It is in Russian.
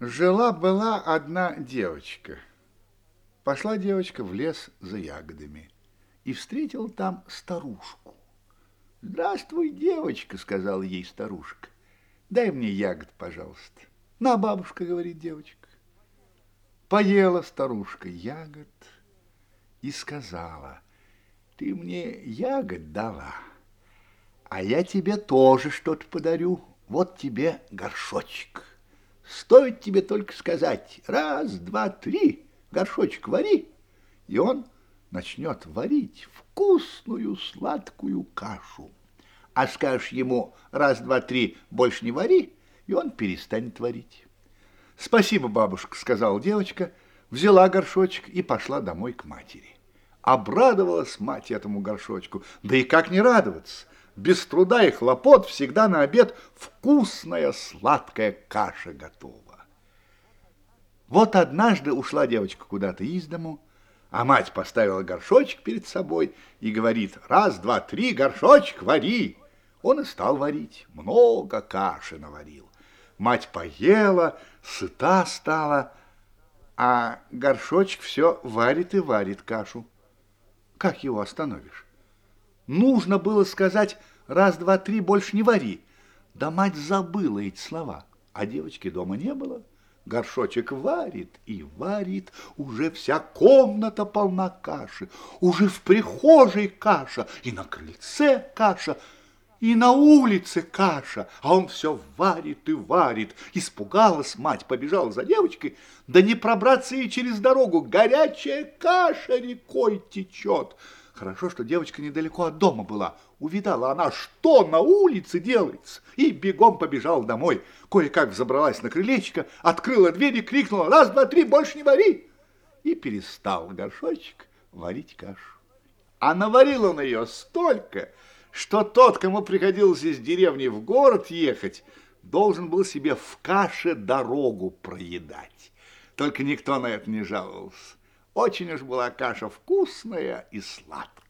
Жила-была одна девочка. Пошла девочка в лес за ягодами и встретила там старушку. «Здравствуй, девочка», — сказала ей старушка. «Дай мне ягод, пожалуйста». «На, бабушка», — говорит девочка. Поела старушка ягод и сказала, «Ты мне ягод дала, а я тебе тоже что-то подарю. Вот тебе горшочек». Стоит тебе только сказать раз, два, три, горшочек вари, и он начнет варить вкусную сладкую кашу. А скажешь ему раз, два, три, больше не вари, и он перестанет варить. Спасибо, бабушка, сказала девочка, взяла горшочек и пошла домой к матери. Обрадовалась мать этому горшочку, да и как не радоваться без труда и хлопот всегда на обед вкусная сладкая каша готова. Вот однажды ушла девочка куда-то из дому, а мать поставила горшочек перед собой и говорит, раз, два, три, горшочек вари. Он и стал варить, много каши наварил. Мать поела, сыта стала, а горшочек все варит и варит кашу. Как его остановишь? Нужно было сказать «раз, два, три, больше не вари». Да мать забыла эти слова, а девочки дома не было. Горшочек варит и варит, уже вся комната полна каши, уже в прихожей каша, и на крыльце каша, и на улице каша, а он все варит и варит. Испугалась мать, побежала за девочкой, да не пробраться ей через дорогу, горячая каша рекой течет. Хорошо, что девочка недалеко от дома была. Увидала она, что на улице делается, и бегом побежала домой. Кое-как взобралась на крылечко, открыла дверь и крикнула «Раз, два, три, больше не вари!» И перестал горшочек варить кашу. А наварил он ее столько, что тот, кому приходилось из деревни в город ехать, должен был себе в каше дорогу проедать. Только никто на это не жаловался. Очень уж была каша вкусная и сладкая.